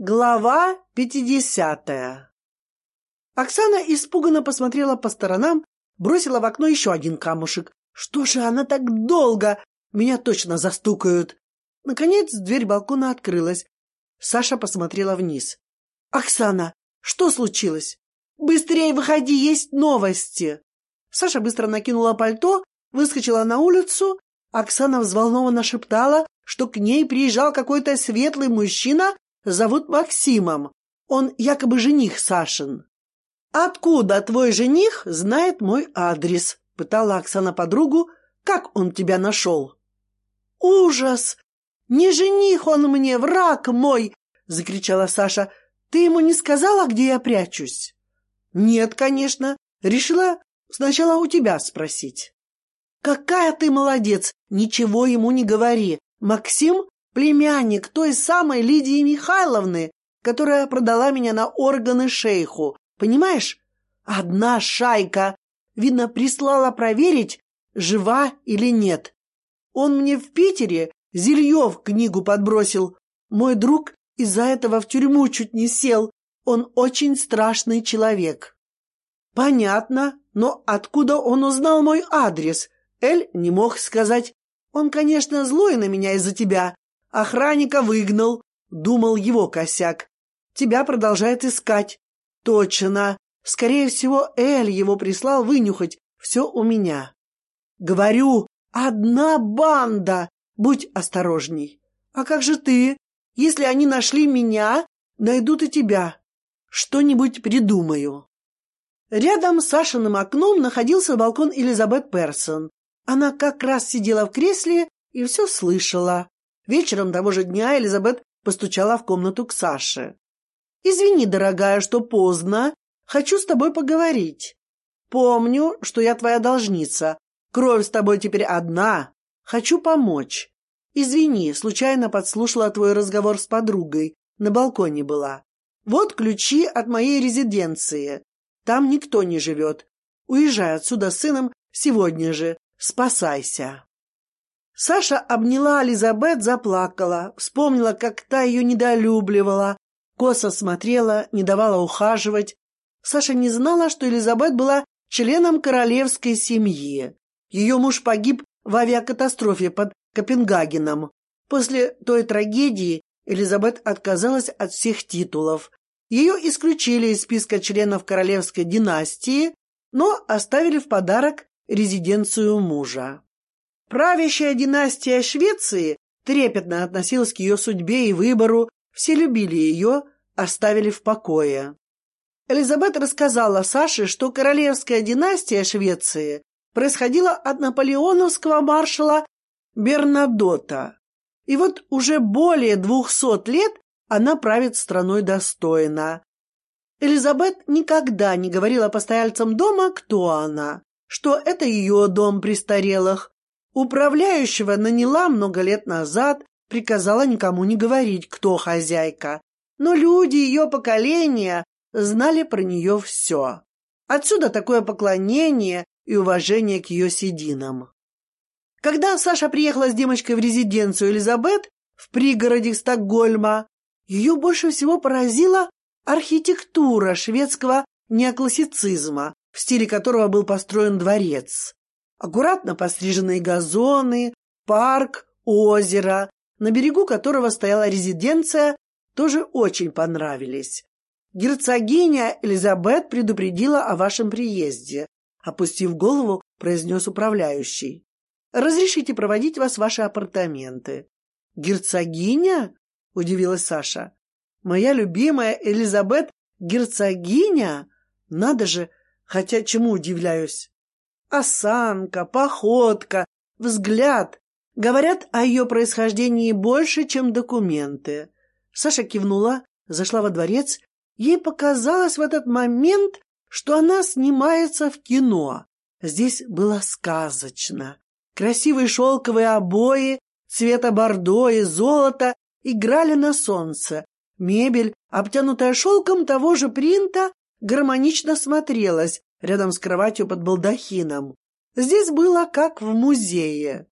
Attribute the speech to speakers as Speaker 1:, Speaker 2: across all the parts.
Speaker 1: Глава пятидесятая Оксана испуганно посмотрела по сторонам, бросила в окно еще один камушек. Что же она так долго? Меня точно застукают. Наконец дверь балкона открылась. Саша посмотрела вниз. «Оксана, что случилось? Быстрее выходи, есть новости!» Саша быстро накинула пальто, выскочила на улицу. Оксана взволнованно шептала, что к ней приезжал какой-то светлый мужчина зовут Максимом. Он якобы жених Сашин. «Откуда твой жених знает мой адрес?» — пытала Оксана подругу. «Как он тебя нашел?» «Ужас! Не жених он мне, враг мой!» — закричала Саша. «Ты ему не сказала, где я прячусь?» «Нет, конечно. Решила сначала у тебя спросить». «Какая ты молодец! Ничего ему не говори. Максим Племянник той самой Лидии Михайловны, которая продала меня на органы шейху. Понимаешь? Одна шайка. Видно, прислала проверить, жива или нет. Он мне в Питере Зельев книгу подбросил. Мой друг из-за этого в тюрьму чуть не сел. Он очень страшный человек. Понятно, но откуда он узнал мой адрес? Эль не мог сказать. Он, конечно, злой на меня из-за тебя, Охранника выгнал, думал его косяк. Тебя продолжает искать. Точно. Скорее всего, Эль его прислал вынюхать. Все у меня. Говорю, одна банда. Будь осторожней. А как же ты? Если они нашли меня, найдут и тебя. Что-нибудь придумаю. Рядом с Сашиным окном находился балкон Элизабет Персон. Она как раз сидела в кресле и все слышала. Вечером того же дня Элизабет постучала в комнату к Саше. «Извини, дорогая, что поздно. Хочу с тобой поговорить. Помню, что я твоя должница. Кровь с тобой теперь одна. Хочу помочь. Извини, случайно подслушала твой разговор с подругой. На балконе была. Вот ключи от моей резиденции. Там никто не живет. Уезжай отсюда с сыном сегодня же. Спасайся. Саша обняла Элизабет, заплакала, вспомнила, как та ее недолюбливала, косо смотрела, не давала ухаживать. Саша не знала, что Элизабет была членом королевской семьи. Ее муж погиб в авиакатастрофе под Копенгагеном. После той трагедии Элизабет отказалась от всех титулов. Ее исключили из списка членов королевской династии, но оставили в подарок резиденцию мужа. Правящая династия Швеции трепетно относилась к ее судьбе и выбору, все любили ее, оставили в покое. Элизабет рассказала Саше, что королевская династия Швеции происходила от наполеоновского маршала Бернадота. И вот уже более двухсот лет она правит страной достойно. Элизабет никогда не говорила постояльцам дома, кто она, что это ее дом престарелых, Управляющего наняла много лет назад, приказала никому не говорить, кто хозяйка. Но люди ее поколения знали про нее все. Отсюда такое поклонение и уважение к ее сединам. Когда Саша приехала с девочкой в резиденцию Элизабет в пригороде Стокгольма, ее больше всего поразила архитектура шведского неоклассицизма, в стиле которого был построен дворец аккуратно постриженные газоны, парк, озеро, на берегу которого стояла резиденция, тоже очень понравились. Герцогиня Элизабет предупредила о вашем приезде, опустив голову, произнес управляющий. Разрешите проводить вас в ваши апартаменты. Герцогиня? удивилась Саша. Моя любимая Элизабет герцогиня? Надо же, хотя чему удивляюсь? Осанка, походка, взгляд говорят о ее происхождении больше, чем документы. Саша кивнула, зашла во дворец. Ей показалось в этот момент, что она снимается в кино. Здесь было сказочно. Красивые шелковые обои, цвета бордо и золота играли на солнце. Мебель, обтянутая шелком того же принта, гармонично смотрелась рядом с кроватью под балдахином. Здесь было как в музее.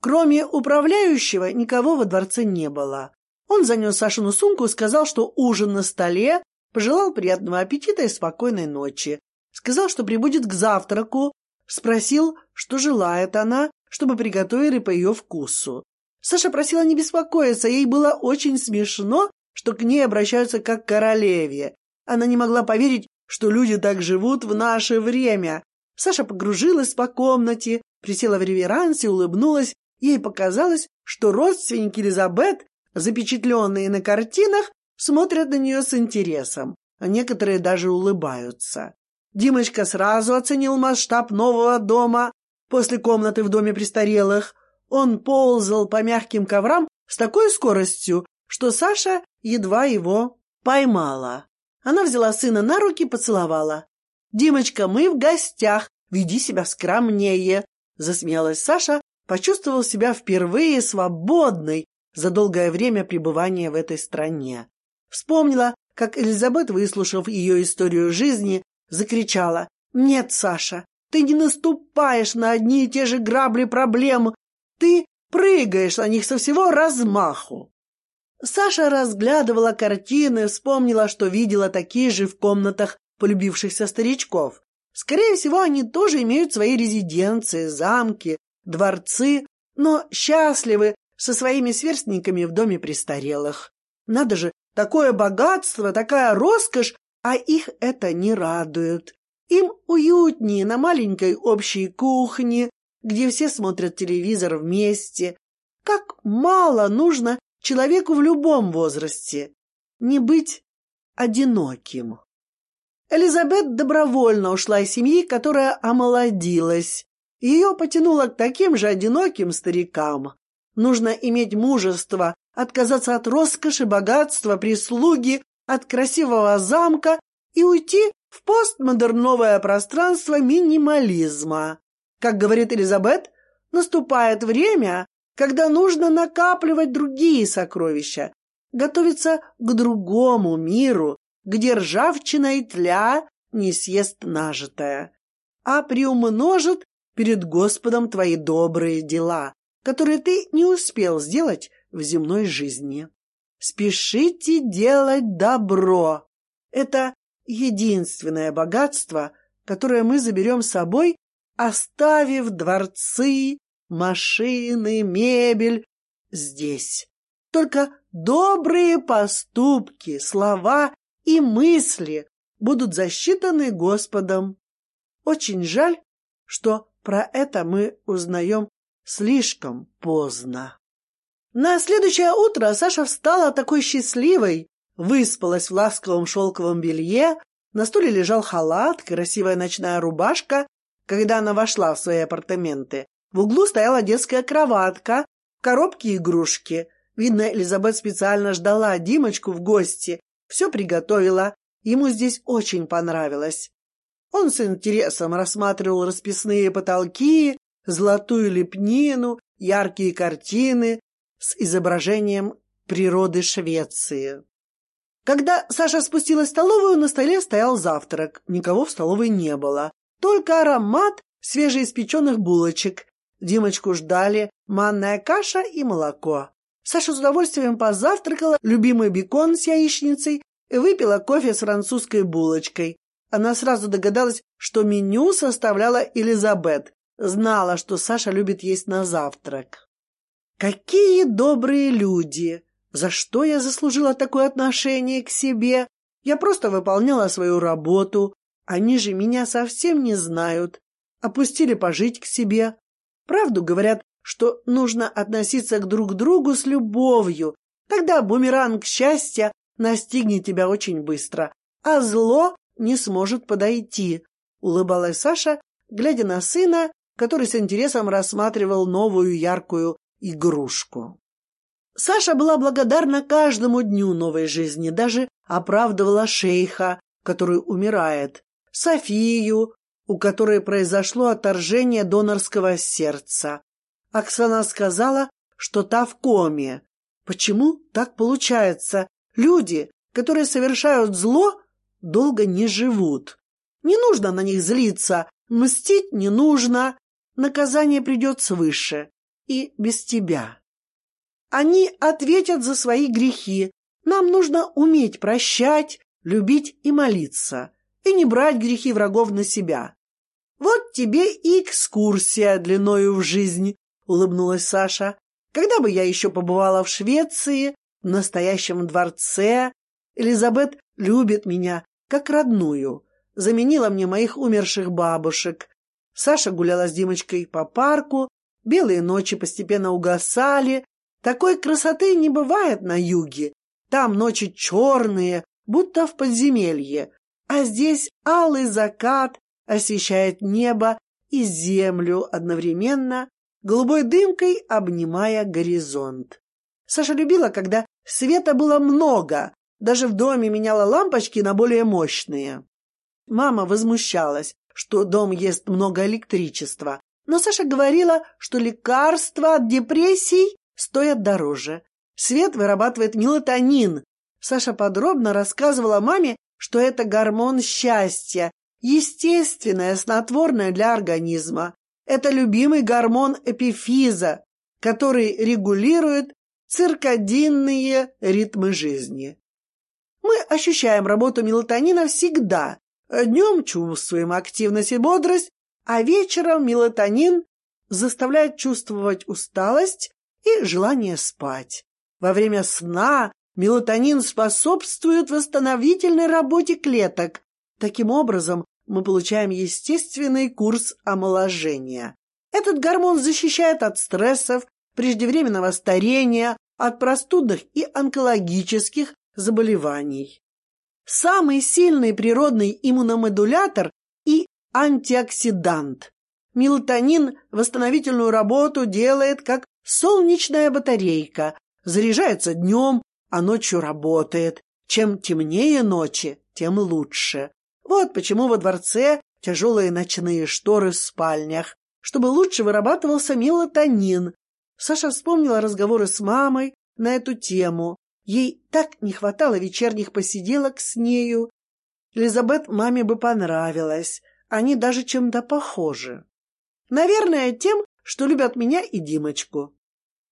Speaker 1: Кроме управляющего никого во дворце не было. Он занес Сашину сумку и сказал, что ужин на столе, пожелал приятного аппетита и спокойной ночи. Сказал, что прибудет к завтраку, спросил, что желает она, чтобы приготовили по ее вкусу. Саша просила не беспокоиться, ей было очень смешно, что к ней обращаются как к королеве. Она не могла поверить, что люди так живут в наше время. Саша погружилась по комнате, присела в реверансе, улыбнулась. Ей показалось, что родственники Элизабет, запечатленные на картинах, смотрят на нее с интересом, а некоторые даже улыбаются. Димочка сразу оценил масштаб нового дома после комнаты в доме престарелых. Он ползал по мягким коврам с такой скоростью, что Саша едва его поймала. Она взяла сына на руки и поцеловала. «Димочка, мы в гостях, веди себя скромнее», — засмеялась Саша, почувствовал себя впервые свободной за долгое время пребывания в этой стране. Вспомнила, как Элизабет, выслушав ее историю жизни, закричала «Нет, Саша, ты не наступаешь на одни и те же грабли проблем, ты прыгаешь на них со всего размаху». Саша разглядывала картины, вспомнила, что видела такие же в комнатах полюбившихся старичков. Скорее всего, они тоже имеют свои резиденции, замки, дворцы, но счастливы со своими сверстниками в доме престарелых. Надо же, такое богатство, такая роскошь, а их это не радует. Им уютнее на маленькой общей кухне, где все смотрят телевизор вместе. Как мало нужно человеку в любом возрасте не быть одиноким. Элизабет добровольно ушла из семьи, которая омолодилась. Ее потянуло к таким же одиноким старикам. Нужно иметь мужество, отказаться от роскоши, богатства, прислуги, от красивого замка и уйти в постмодерновое пространство минимализма. Как говорит Элизабет, наступает время, когда нужно накапливать другие сокровища, готовиться к другому миру, где ржавчина и тля не съест нажитое, а приумножит перед Господом твои добрые дела, которые ты не успел сделать в земной жизни. Спешите делать добро. Это единственное богатство, которое мы заберем с собой, оставив дворцы, машины, мебель здесь. Только добрые поступки, слова и мысли будут засчитаны Господом. Очень жаль, что про это мы узнаем слишком поздно. На следующее утро Саша встала такой счастливой, выспалась в ласковом шелковом белье, на стуле лежал халат, красивая ночная рубашка. Когда она вошла в свои апартаменты, в углу стояла детская кроватка, коробки игрушки. Видно, Элизабет специально ждала Димочку в гости, все приготовила. Ему здесь очень понравилось. Он с интересом рассматривал расписные потолки, золотую лепнину, яркие картины с изображением природы Швеции. Когда Саша спустилась в столовую, на столе стоял завтрак. Никого в столовой не было. Только аромат свежеиспеченных булочек. Димочку ждали манная каша и молоко. Саша с удовольствием позавтракала любимый бекон с яичницей и выпила кофе с французской булочкой. Она сразу догадалась, что меню составляла Элизабет, Знала, что Саша любит есть на завтрак. Какие добрые люди! За что я заслужила такое отношение к себе? Я просто выполняла свою работу. Они же меня совсем не знают. Опустили пожить к себе. Правду говорят, что нужно относиться к друг другу с любовью. Тогда бумеранг счастья настигнет тебя очень быстро, а зло не сможет подойти. Улыбалась Саша, глядя на сына который с интересом рассматривал новую яркую игрушку. Саша была благодарна каждому дню новой жизни, даже оправдывала шейха, который умирает, Софию, у которой произошло отторжение донорского сердца. Оксана сказала, что та в коме. Почему так получается? Люди, которые совершают зло, долго не живут. Не нужно на них злиться, мстить не нужно, наказание придет свыше и без тебя. Они ответят за свои грехи. Нам нужно уметь прощать, любить и молиться, и не брать грехи врагов на себя. Вот тебе и экскурсия длиною в жизнь, улыбнулась Саша. Когда бы я еще побывала в Швеции, в настоящем дворце, Элизабет любит меня, как родную. Заменила мне моих умерших бабушек. Саша гуляла с Димочкой по парку, белые ночи постепенно угасали. Такой красоты не бывает на юге. Там ночи черные, будто в подземелье, а здесь алый закат освещает небо и землю одновременно, голубой дымкой обнимая горизонт. Саша любила, когда света было много, даже в доме меняла лампочки на более мощные. Мама возмущалась, что дом ест много электричества, но Саша говорила, что лекарства от депрессий стоят дороже. Свет вырабатывает мелатонин. Саша подробно рассказывала маме, что это гормон счастья, естественное снотворное для организма. Это любимый гормон эпифиза, который регулирует циркадинные ритмы жизни. Мы ощущаем работу мелатонина всегда. Днем чувствуем активность и бодрость, а вечером мелатонин заставляет чувствовать усталость и желание спать. Во время сна мелатонин способствует восстановительной работе клеток. Таким образом, мы получаем естественный курс омоложения. Этот гормон защищает от стрессов, преждевременного старения, от простудных и онкологических заболеваний. Самый сильный природный иммуномодулятор и антиоксидант. Мелатонин восстановительную работу делает как солнечная батарейка, заряжается днем, а ночью работает. Чем темнее ночи, тем лучше. Вот почему во дворце тяжелые ночные шторы в спальнях, чтобы лучше вырабатывался мелатонин. Саша вспомнила разговоры с мамой на эту тему. Ей так не хватало вечерних посиделок с нею. Элизабет маме бы понравилось. Они даже чем-то похожи. Наверное, тем, что любят меня и Димочку.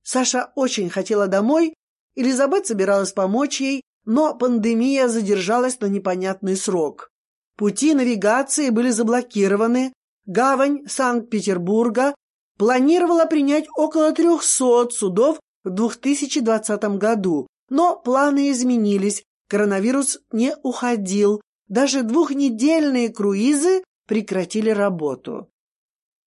Speaker 1: Саша очень хотела домой. Элизабет собиралась помочь ей, но пандемия задержалась на непонятный срок. Пути навигации были заблокированы. Гавань Санкт-Петербурга планировала принять около 300 судов в 2020 году, но планы изменились, коронавирус не уходил, даже двухнедельные круизы прекратили работу.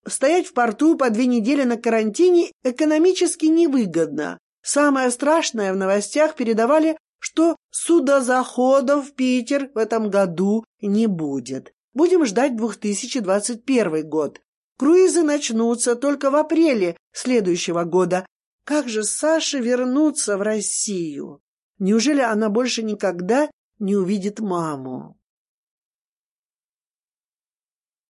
Speaker 1: Стоять в порту по две недели на карантине экономически невыгодно. Самое страшное в новостях передавали что судозаходов в Питер в этом году не будет. Будем ждать 2021 год. Круизы начнутся только в апреле следующего года. Как же Саше вернуться в Россию? Неужели она больше никогда не увидит маму?